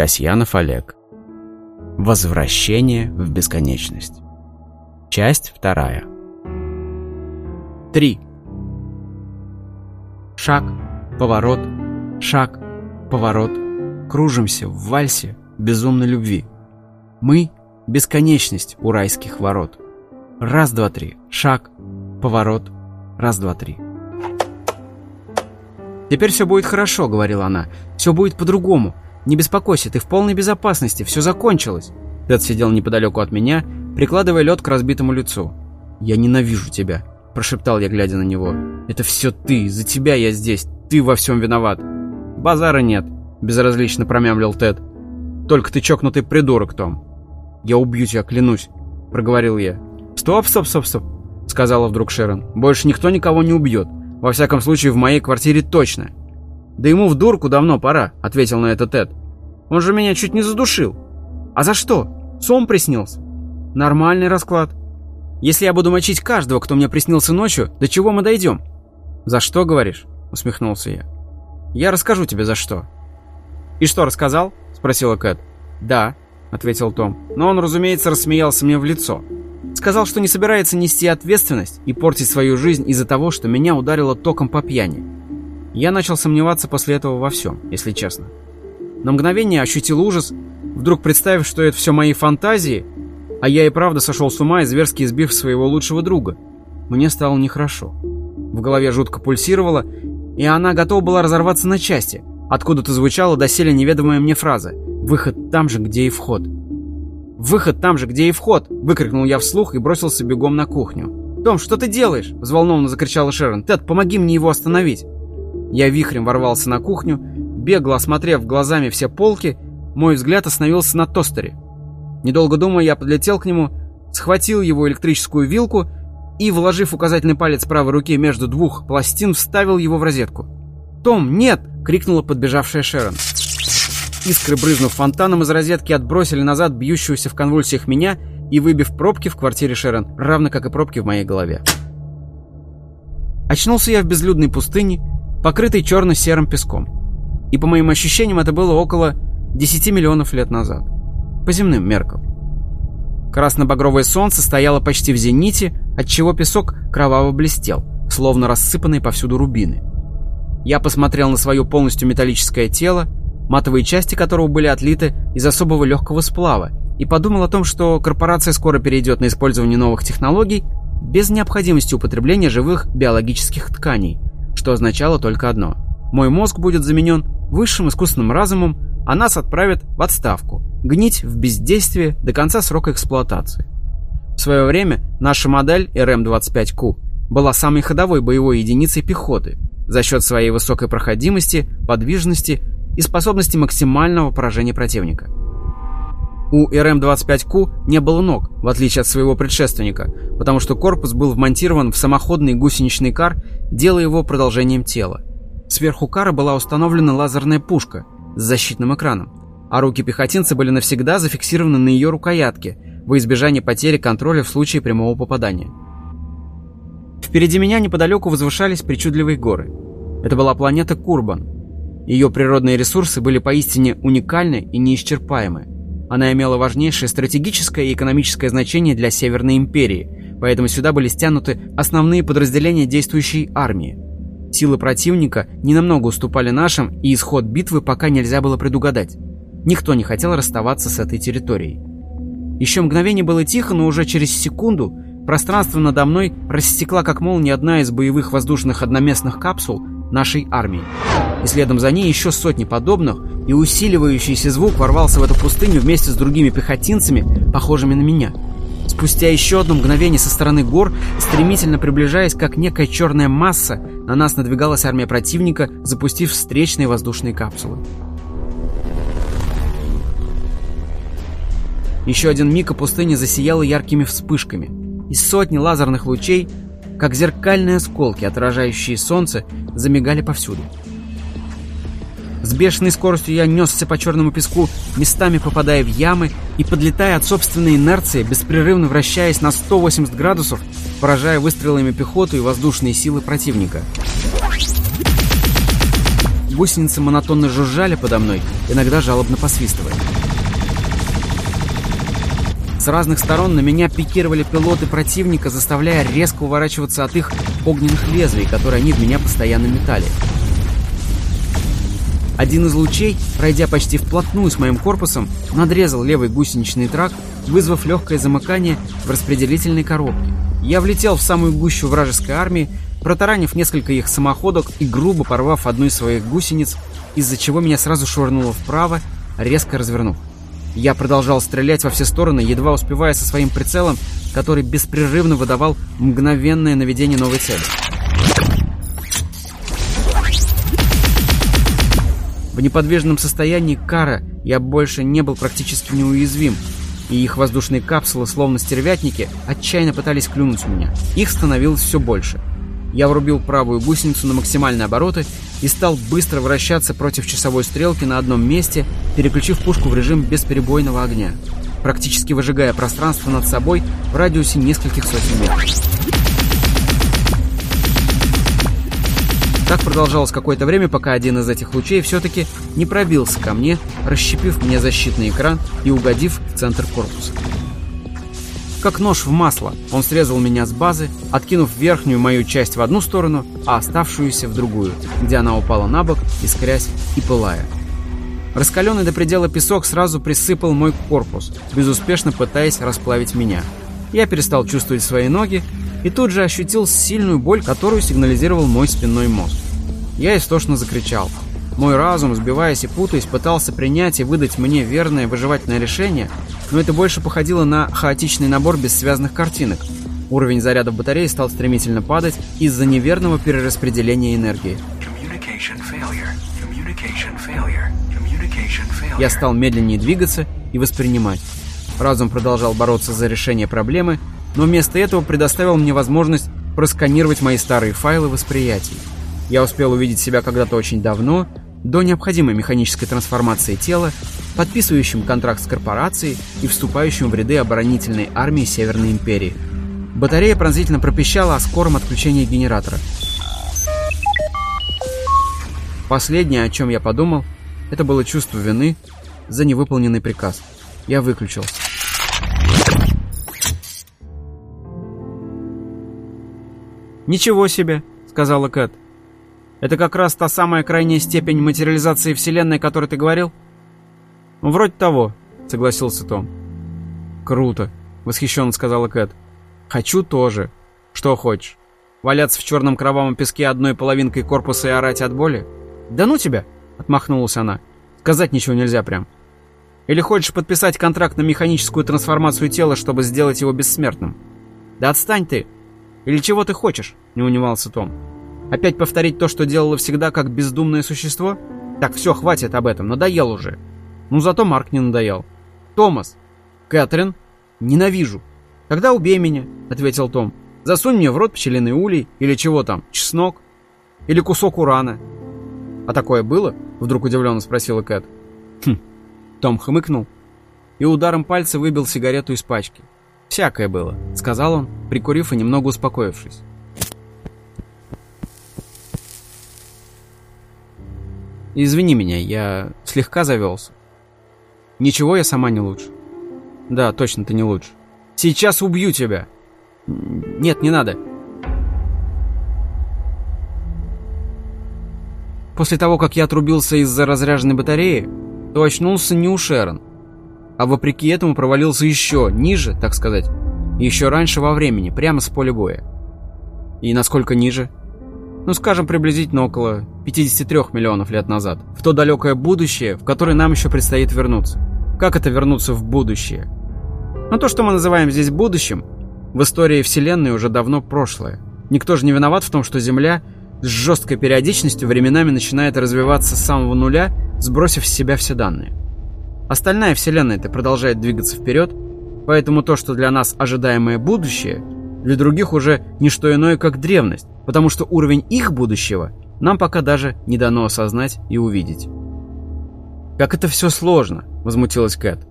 Касьянов Олег. Возвращение в бесконечность. Часть вторая. Три. Шаг, поворот, шаг, поворот. Кружимся в вальсе безумной любви. Мы — бесконечность у райских ворот. Раз, два, три. Шаг, поворот. Раз, два, три. «Теперь все будет хорошо», — говорила она. «Все будет по-другому. Не беспокойся, ты в полной безопасности. Все закончилось». Тед сидел неподалеку от меня, прикладывая лед к разбитому лицу. «Я ненавижу тебя», — прошептал я, глядя на него. «Это все ты. За тебя я здесь. Ты во всем виноват». «Базара нет», — безразлично промямлил Тед. «Только ты чокнутый придурок, Том». «Я убью тебя, клянусь», — проговорил я. «Стоп, стоп, стоп, стоп», — сказала вдруг Шерон. «Больше никто никого не убьет. Во всяком случае, в моей квартире точно». «Да ему в дурку давно пора», — ответил на это Тед. «Он же меня чуть не задушил». «А за что? Сон приснился?» «Нормальный расклад. Если я буду мочить каждого, кто мне приснился ночью, до чего мы дойдем?» «За что, говоришь?» — усмехнулся я. «Я расскажу тебе, за что». «И что, рассказал?» — спросила Кэт. «Да», — ответил Том. Но он, разумеется, рассмеялся мне в лицо. Сказал, что не собирается нести ответственность и портить свою жизнь из-за того, что меня ударило током по пьяни. Я начал сомневаться после этого во всем, если честно. На мгновение ощутил ужас, вдруг представив, что это все мои фантазии, а я и правда сошел с ума и зверски избив своего лучшего друга. Мне стало нехорошо. В голове жутко пульсировало, и она готова была разорваться на части. Откуда-то звучала доселе неведомая мне фраза «Выход там же, где и вход». «Выход там же, где и вход!» — выкрикнул я вслух и бросился бегом на кухню. «Том, что ты делаешь?» — взволнованно закричала Шерон. «Тед, помоги мне его остановить!» Я вихрем ворвался на кухню, бегло осмотрев глазами все полки, мой взгляд остановился на тостере. Недолго думая, я подлетел к нему, схватил его электрическую вилку и, вложив указательный палец правой руки между двух пластин, вставил его в розетку. «Том, нет!» — крикнула подбежавшая Шерон. Искры, брызнув фонтаном из розетки, отбросили назад бьющуюся в конвульсиях меня и выбив пробки в квартире Шерон, равно как и пробки в моей голове. Очнулся я в безлюдной пустыне, покрытой черно-серым песком. И по моим ощущениям это было около 10 миллионов лет назад. По земным меркам. Красно-багровое солнце стояло почти в зените, отчего песок кроваво блестел, словно рассыпанные повсюду рубины. Я посмотрел на свое полностью металлическое тело, матовые части которого были отлиты из особого легкого сплава, и подумал о том, что корпорация скоро перейдет на использование новых технологий без необходимости употребления живых биологических тканей, что означало только одно. Мой мозг будет заменен высшим искусственным разумом, а нас отправят в отставку, гнить в бездействие до конца срока эксплуатации. В свое время наша модель РМ-25Q была самой ходовой боевой единицей пехоты за счет своей высокой проходимости, подвижности и способности максимального поражения противника. У РМ-25Q не было ног, в отличие от своего предшественника, потому что корпус был вмонтирован в самоходный гусеничный кар, делая его продолжением тела. Сверху кара была установлена лазерная пушка с защитным экраном, а руки пехотинца были навсегда зафиксированы на ее рукоятке во избежание потери контроля в случае прямого попадания. Впереди меня неподалеку возвышались причудливые горы. Это была планета Курбан, ее природные ресурсы были поистине уникальны и неисчерпаемы. Она имела важнейшее стратегическое и экономическое значение для Северной империи, поэтому сюда были стянуты основные подразделения действующей армии. Силы противника ненамного уступали нашим, и исход битвы пока нельзя было предугадать. Никто не хотел расставаться с этой территорией. Еще мгновение было тихо, но уже через секунду пространство надо мной рассекла как молния одна из боевых воздушных одноместных капсул нашей армии и следом за ней еще сотни подобных, и усиливающийся звук ворвался в эту пустыню вместе с другими пехотинцами, похожими на меня. Спустя еще одно мгновение со стороны гор, стремительно приближаясь, как некая черная масса, на нас надвигалась армия противника, запустив встречные воздушные капсулы. Еще один миг, и пустыня засияла яркими вспышками. И сотни лазерных лучей, как зеркальные осколки, отражающие солнце, замигали повсюду. С бешеной скоростью я несся по черному песку, местами попадая в ямы и подлетая от собственной инерции, беспрерывно вращаясь на 180 градусов, поражая выстрелами пехоту и воздушные силы противника. гусеницы монотонно жужжали подо мной, иногда жалобно посвистывая. С разных сторон на меня пикировали пилоты противника, заставляя резко уворачиваться от их огненных лезвий, которые они в меня постоянно метали. Один из лучей, пройдя почти вплотную с моим корпусом, надрезал левый гусеничный трак, вызвав легкое замыкание в распределительной коробке. Я влетел в самую гущу вражеской армии, протаранив несколько их самоходок и грубо порвав одну из своих гусениц, из-за чего меня сразу швырнуло вправо, резко развернув. Я продолжал стрелять во все стороны, едва успевая со своим прицелом, который беспрерывно выдавал мгновенное наведение новой цели. В неподвижном состоянии Кара я больше не был практически неуязвим, и их воздушные капсулы, словно стервятники, отчаянно пытались клюнуть меня. Их становилось все больше. Я врубил правую гусеницу на максимальные обороты и стал быстро вращаться против часовой стрелки на одном месте, переключив пушку в режим бесперебойного огня, практически выжигая пространство над собой в радиусе нескольких сотен метров. Так продолжалось какое-то время, пока один из этих лучей все-таки не пробился ко мне, расщепив мне защитный экран и угодив в центр корпуса. Как нож в масло, он срезал меня с базы, откинув верхнюю мою часть в одну сторону, а оставшуюся в другую, где она упала на бок, искрясь и пылая. Раскаленный до предела песок сразу присыпал мой корпус, безуспешно пытаясь расплавить меня. Я перестал чувствовать свои ноги и тут же ощутил сильную боль, которую сигнализировал мой спинной мозг. Я истошно закричал. Мой разум, сбиваясь и путаясь, пытался принять и выдать мне верное выживательное решение, но это больше походило на хаотичный набор бессвязных картинок. Уровень заряда батареи стал стремительно падать из-за неверного перераспределения энергии. Я стал медленнее двигаться и воспринимать. Разум продолжал бороться за решение проблемы, но вместо этого предоставил мне возможность просканировать мои старые файлы восприятий. Я успел увидеть себя когда-то очень давно, до необходимой механической трансформации тела, подписывающим контракт с корпорацией и вступающим в ряды оборонительной армии Северной Империи. Батарея пронзительно пропищала о скором отключении генератора. Последнее, о чем я подумал, это было чувство вины за невыполненный приказ. Я выключился. «Ничего себе!» — сказала Кэт. Это как раз та самая крайняя степень материализации Вселенной, о которой ты говорил? Вроде того, согласился Том. Круто, восхищенно сказала Кэт. Хочу тоже. Что хочешь? Валяться в черном кровавом песке одной половинкой корпуса и орать от боли? Да ну тебя, отмахнулась она. Сказать ничего нельзя прям. Или хочешь подписать контракт на механическую трансформацию тела, чтобы сделать его бессмертным? Да отстань ты. Или чего ты хочешь? Не унимался Том. Опять повторить то, что делала всегда, как бездумное существо? Так, все, хватит об этом, надоел уже. Ну, зато Марк не надоел. Томас. Кэтрин. Ненавижу. Тогда убей меня, ответил Том. Засунь мне в рот пчелиный улей, или чего там, чеснок, или кусок урана. А такое было? Вдруг удивленно спросила Кэт. Хм. Том хмыкнул и ударом пальца выбил сигарету из пачки. «Всякое было», — сказал он, прикурив и немного успокоившись. Извини меня, я слегка завелся. Ничего, я сама не лучше. Да, точно, ты не лучше. Сейчас убью тебя. Нет, не надо. После того, как я отрубился из-за разряженной батареи, то очнулся не у Шерон, а вопреки этому провалился еще ниже, так сказать, еще раньше во времени, прямо с поля боя. И насколько ниже? Ну скажем, приблизительно около 53 миллионов лет назад, в то далекое будущее, в которое нам еще предстоит вернуться. Как это вернуться в будущее? Но то, что мы называем здесь будущим, в истории Вселенной уже давно прошлое. Никто же не виноват в том, что Земля с жесткой периодичностью временами начинает развиваться с самого нуля, сбросив с себя все данные. Остальная Вселенная-то продолжает двигаться вперед, поэтому то, что для нас ожидаемое будущее, для других уже не что иное, как древность, потому что уровень их будущего нам пока даже не дано осознать и увидеть. «Как это все сложно!» — возмутилась Кэт.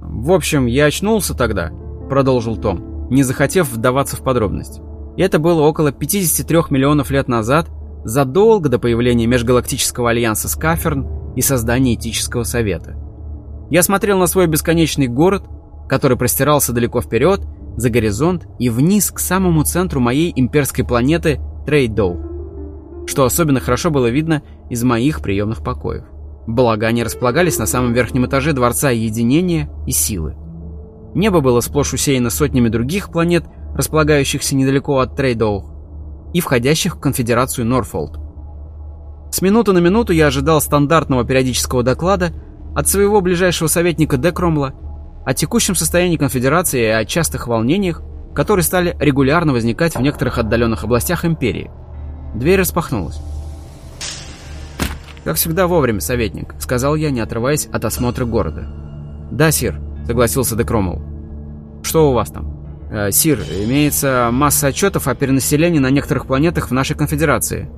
«В общем, я очнулся тогда», — продолжил Том, не захотев вдаваться в подробности. Это было около 53 миллионов лет назад, задолго до появления Межгалактического Альянса Скаферн и создания Этического Совета. Я смотрел на свой бесконечный город, который простирался далеко вперед, за горизонт и вниз к самому центру моей имперской планеты Трейдоу, что особенно хорошо было видно из моих приемных покоев. Благо, они располагались на самом верхнем этаже Дворца Единения и Силы. Небо было сплошь усеяно сотнями других планет, располагающихся недалеко от Трейдоу и входящих в конфедерацию Норфолд. С минуты на минуту я ожидал стандартного периодического доклада от своего ближайшего советника Декромла о текущем состоянии конфедерации и о частых волнениях, которые стали регулярно возникать в некоторых отдаленных областях империи. Дверь распахнулась. «Как всегда вовремя, советник», — сказал я, не отрываясь от осмотра города. «Да, сир», — согласился Декромол. «Что у вас там?» э, «Сир, имеется масса отчетов о перенаселении на некоторых планетах в нашей конфедерации».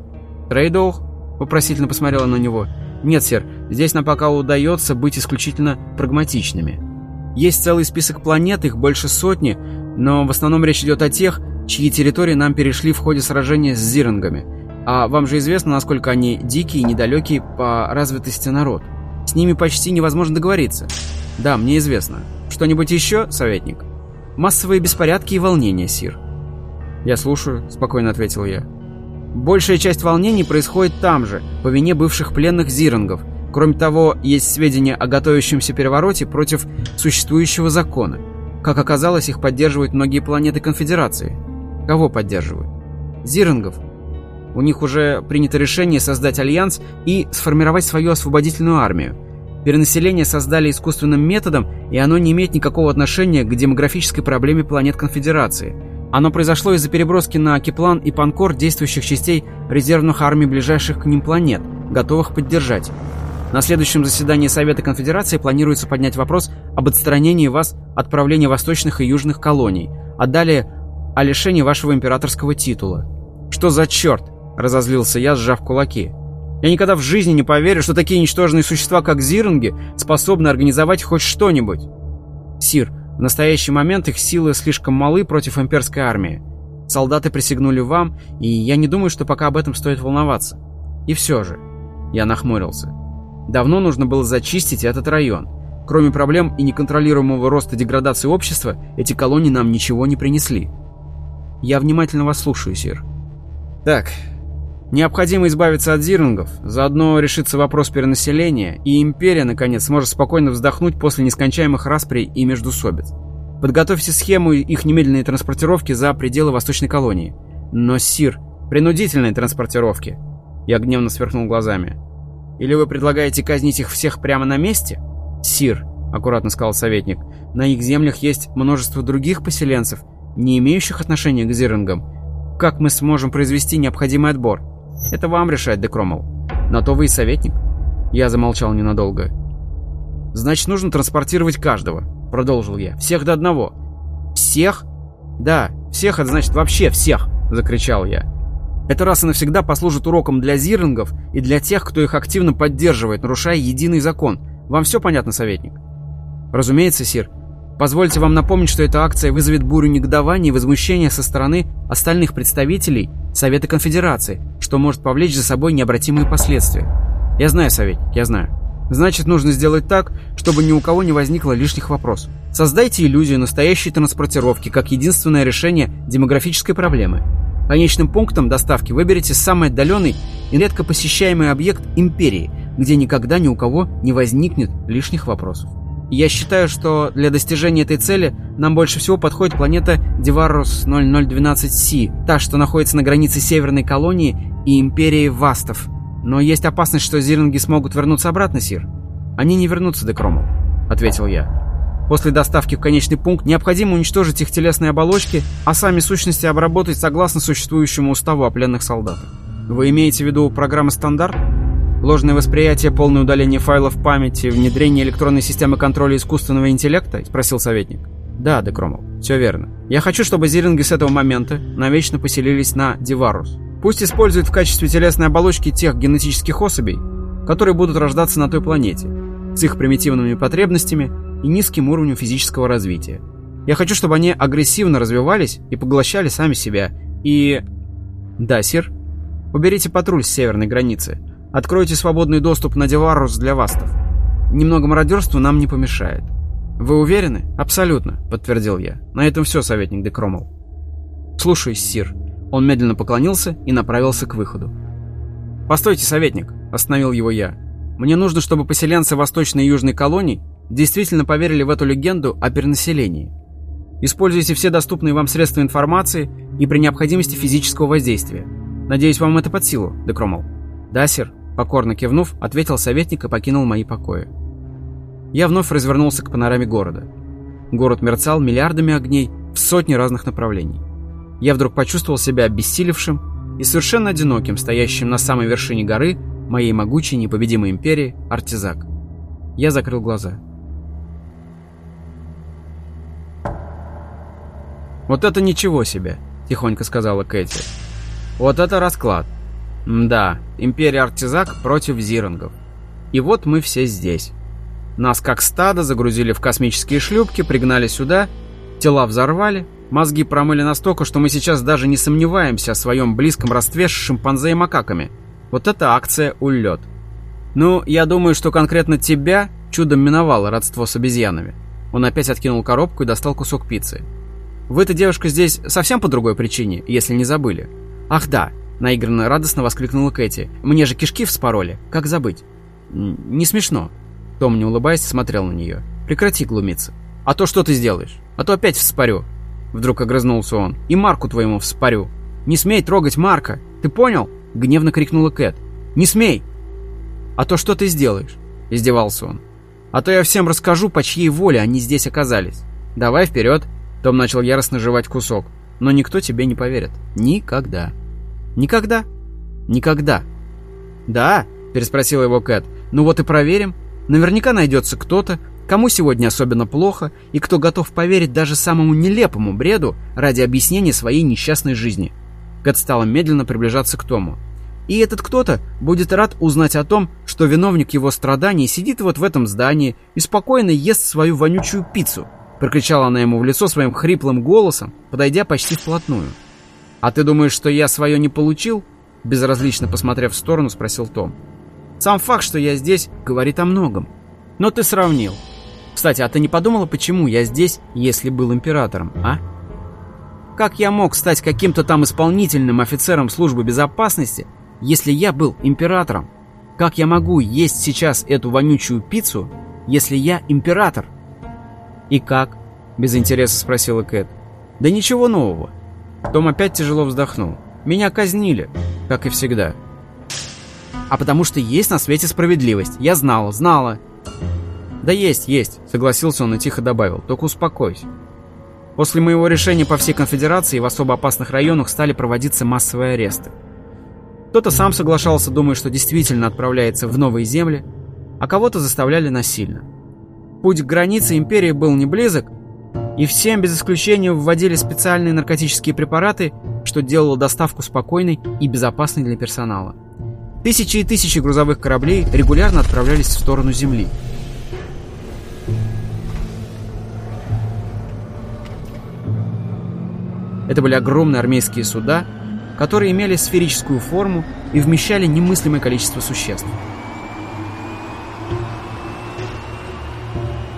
«Трейдоух?» — вопросительно посмотрела на него. «Нет, сир, здесь нам пока удается быть исключительно прагматичными. Есть целый список планет, их больше сотни, но в основном речь идет о тех, чьи территории нам перешли в ходе сражения с зиронгами. А вам же известно, насколько они дикие и недалекие по развитости народ. С ними почти невозможно договориться. Да, мне известно. Что-нибудь еще, советник? Массовые беспорядки и волнения, Сир. Я слушаю, спокойно ответил я. Большая часть волнений происходит там же, по вине бывших пленных зиронгов. Кроме того, есть сведения о готовящемся перевороте против существующего закона. Как оказалось, их поддерживают многие планеты Конфедерации. Кого поддерживают? Зиронгов, у них уже принято решение создать альянс и сформировать свою освободительную армию. Перенаселение создали искусственным методом, и оно не имеет никакого отношения к демографической проблеме планет Конфедерации. Оно произошло из-за переброски на Киплан и Панкор действующих частей резервных армий ближайших к ним планет, готовых поддержать. На следующем заседании Совета Конфедерации планируется поднять вопрос об отстранении вас от правления восточных и южных колоний, а далее о лишении вашего императорского титула. Что за черт? Разозлился я, сжав кулаки. Я никогда в жизни не поверю, что такие ничтожные существа, как зиринги, способны организовать хоть что-нибудь. Сир, в настоящий момент их силы слишком малы против имперской армии. Солдаты присягнули вам, и я не думаю, что пока об этом стоит волноваться. И все же. Я нахмурился. Давно нужно было зачистить этот район. Кроме проблем и неконтролируемого роста деградации общества, эти колонии нам ничего не принесли. Я внимательно вас слушаю, сир. Так, Необходимо избавиться от зирунгов, заодно решится вопрос перенаселения, и Империя, наконец, сможет спокойно вздохнуть после нескончаемых расприй и междусобиц. Подготовьте схему их немедленной транспортировки за пределы Восточной колонии. Но, Сир, принудительной транспортировки. Я гневно сверкнул глазами. Или вы предлагаете казнить их всех прямо на месте? Сир, аккуратно сказал советник, на их землях есть множество других поселенцев, не имеющих отношения к зирунгам. Как мы сможем произвести необходимый отбор? Это вам решать, Декромол. На то вы и советник. Я замолчал ненадолго. Значит, нужно транспортировать каждого, продолжил я. Всех до одного. Всех? Да, всех, это значит вообще всех, закричал я. Это раз и навсегда послужит уроком для зирингов и для тех, кто их активно поддерживает, нарушая единый закон. Вам все понятно, советник? Разумеется, сир. Позвольте вам напомнить, что эта акция вызовет бурю негодования и возмущения со стороны остальных представителей Совета Конфедерации, что может повлечь за собой необратимые последствия. Я знаю, советник, я знаю. Значит, нужно сделать так, чтобы ни у кого не возникло лишних вопросов. Создайте иллюзию настоящей транспортировки как единственное решение демографической проблемы. Конечным пунктом доставки выберите самый отдаленный и редко посещаемый объект империи, где никогда ни у кого не возникнет лишних вопросов. Я считаю, что для достижения этой цели нам больше всего подходит планета Деварус 0012Си, та, что находится на границе Северной колонии и Империи Вастов. Но есть опасность, что зиринги смогут вернуться обратно, Сир. Они не вернутся, Декромол, ответил я. После доставки в конечный пункт необходимо уничтожить их телесные оболочки, а сами сущности обработать согласно существующему уставу о пленных солдатах. Вы имеете в виду программу «Стандарт»? Ложное восприятие, полное удаление файлов памяти, внедрение электронной системы контроля искусственного интеллекта? Спросил советник. Да, Декромол, все верно. Я хочу, чтобы зиринги с этого момента навечно поселились на Диварус. Пусть используют в качестве телесной оболочки тех генетических особей, которые будут рождаться на той планете, с их примитивными потребностями и низким уровнем физического развития. Я хочу, чтобы они агрессивно развивались и поглощали сами себя. И... Да, сир, Уберите патруль с северной границы. Откройте свободный доступ на Деварус для вастов. Немного мародерства нам не помешает. Вы уверены? Абсолютно, подтвердил я. На этом все, советник Декромол. Слушаюсь, сир. Он медленно поклонился и направился к выходу. «Постойте, советник!» – остановил его я. «Мне нужно, чтобы поселенцы Восточной и Южной колоний действительно поверили в эту легенду о перенаселении. Используйте все доступные вам средства информации и при необходимости физического воздействия. Надеюсь, вам это под силу, Декромол?» «Да, сир», — покорно кивнув, ответил советник и покинул мои покои. Я вновь развернулся к панораме города. Город мерцал миллиардами огней в сотни разных направлений. Я вдруг почувствовал себя обессилевшим и совершенно одиноким, стоящим на самой вершине горы моей могучей непобедимой империи Артизак. Я закрыл глаза. «Вот это ничего себе!» — тихонько сказала Кэти. «Вот это расклад!» «Да, империя Артизак против зирангов. И вот мы все здесь. Нас как стадо загрузили в космические шлюпки, пригнали сюда, тела взорвали, Мозги промыли настолько, что мы сейчас даже не сомневаемся о своем близком родстве с шимпанзе и макаками. Вот это акция «Улет». Ну, я думаю, что конкретно тебя чудом миновало родство с обезьянами. Он опять откинул коробку и достал кусок пиццы. Вы-то, девушка, здесь совсем по другой причине, если не забыли. Ах да, наигранно радостно воскликнула Кэти. Мне же кишки вспороли, как забыть? Не смешно. Том, не улыбаясь, смотрел на нее. Прекрати глумиться. А то что ты сделаешь? А то опять вспорю. Вдруг огрызнулся он. «И Марку твоему вспорю!» «Не смей трогать Марка! Ты понял?» Гневно крикнула Кэт. «Не смей!» «А то что ты сделаешь?» Издевался он. «А то я всем расскажу, по чьей воле они здесь оказались. Давай вперед!» Том начал яростно жевать кусок. «Но никто тебе не поверит. Никогда!» «Никогда?» «Никогда!» «Да?» – переспросила его Кэт. «Ну вот и проверим. Наверняка найдется кто-то, Кому сегодня особенно плохо, и кто готов поверить даже самому нелепому бреду ради объяснения своей несчастной жизни. Кэт стала медленно приближаться к Тому. И этот кто-то будет рад узнать о том, что виновник его страданий сидит вот в этом здании и спокойно ест свою вонючую пиццу. Прокричала она ему в лицо своим хриплым голосом, подойдя почти вплотную. «А ты думаешь, что я свое не получил?» Безразлично посмотрев в сторону, спросил Том. «Сам факт, что я здесь, говорит о многом. Но ты сравнил. Кстати, а ты не подумала, почему я здесь, если был императором, а? Как я мог стать каким-то там исполнительным офицером службы безопасности, если я был императором? Как я могу есть сейчас эту вонючую пиццу, если я император? И как? Без интереса спросила Кэт. Да ничего нового. Том опять тяжело вздохнул. Меня казнили, как и всегда. А потому что есть на свете справедливость. Я знала, знала. «Да есть, есть», — согласился он и тихо добавил. «Только успокойся». После моего решения по всей конфедерации в особо опасных районах стали проводиться массовые аресты. Кто-то сам соглашался, думая, что действительно отправляется в новые земли, а кого-то заставляли насильно. Путь к границе империи был не близок, и всем без исключения вводили специальные наркотические препараты, что делало доставку спокойной и безопасной для персонала. Тысячи и тысячи грузовых кораблей регулярно отправлялись в сторону Земли – Это были огромные армейские суда, которые имели сферическую форму и вмещали немыслимое количество существ.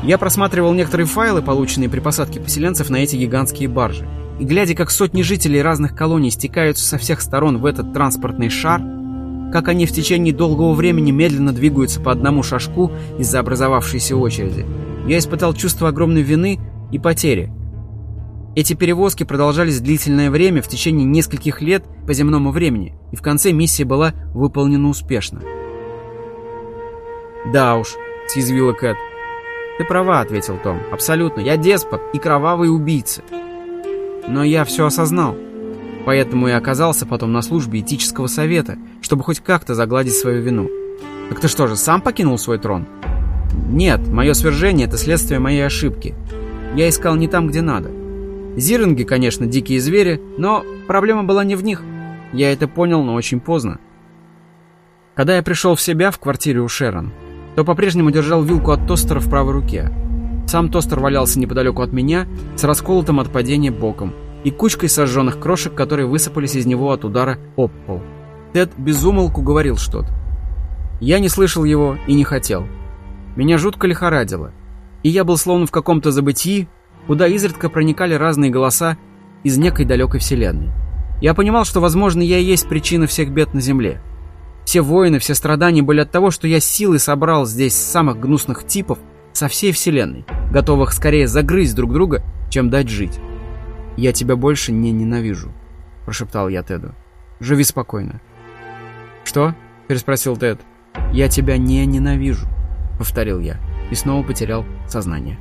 Я просматривал некоторые файлы, полученные при посадке поселенцев на эти гигантские баржи. И глядя, как сотни жителей разных колоний стекаются со всех сторон в этот транспортный шар, как они в течение долгого времени медленно двигаются по одному шажку из-за образовавшейся очереди, я испытал чувство огромной вины и потери – эти перевозки продолжались длительное время, в течение нескольких лет по земному времени, и в конце миссия была выполнена успешно. «Да уж», — съязвила Кэт. «Ты права», — ответил Том. «Абсолютно. Я деспот и кровавый убийца». Но я все осознал. Поэтому и оказался потом на службе этического совета, чтобы хоть как-то загладить свою вину. Так ты что же, сам покинул свой трон? Нет, мое свержение — это следствие моей ошибки. Я искал не там, где надо. Зиринги, конечно, дикие звери, но проблема была не в них. Я это понял, но очень поздно. Когда я пришел в себя в квартире у Шерон, то по-прежнему держал вилку от тостера в правой руке. Сам тостер валялся неподалеку от меня, с расколотым от падения боком и кучкой сожженных крошек, которые высыпались из него от удара об пол. Тед безумолку говорил что-то. Я не слышал его и не хотел. Меня жутко лихорадило. И я был словно в каком-то забытии, куда изредка проникали разные голоса из некой далекой вселенной. Я понимал, что, возможно, я и есть причина всех бед на Земле. Все войны, все страдания были от того, что я силой собрал здесь самых гнусных типов со всей вселенной, готовых скорее загрызть друг друга, чем дать жить. «Я тебя больше не ненавижу», — прошептал я Теду. «Живи спокойно». «Что?» — переспросил Тед. «Я тебя не ненавижу», — повторил я и снова потерял сознание.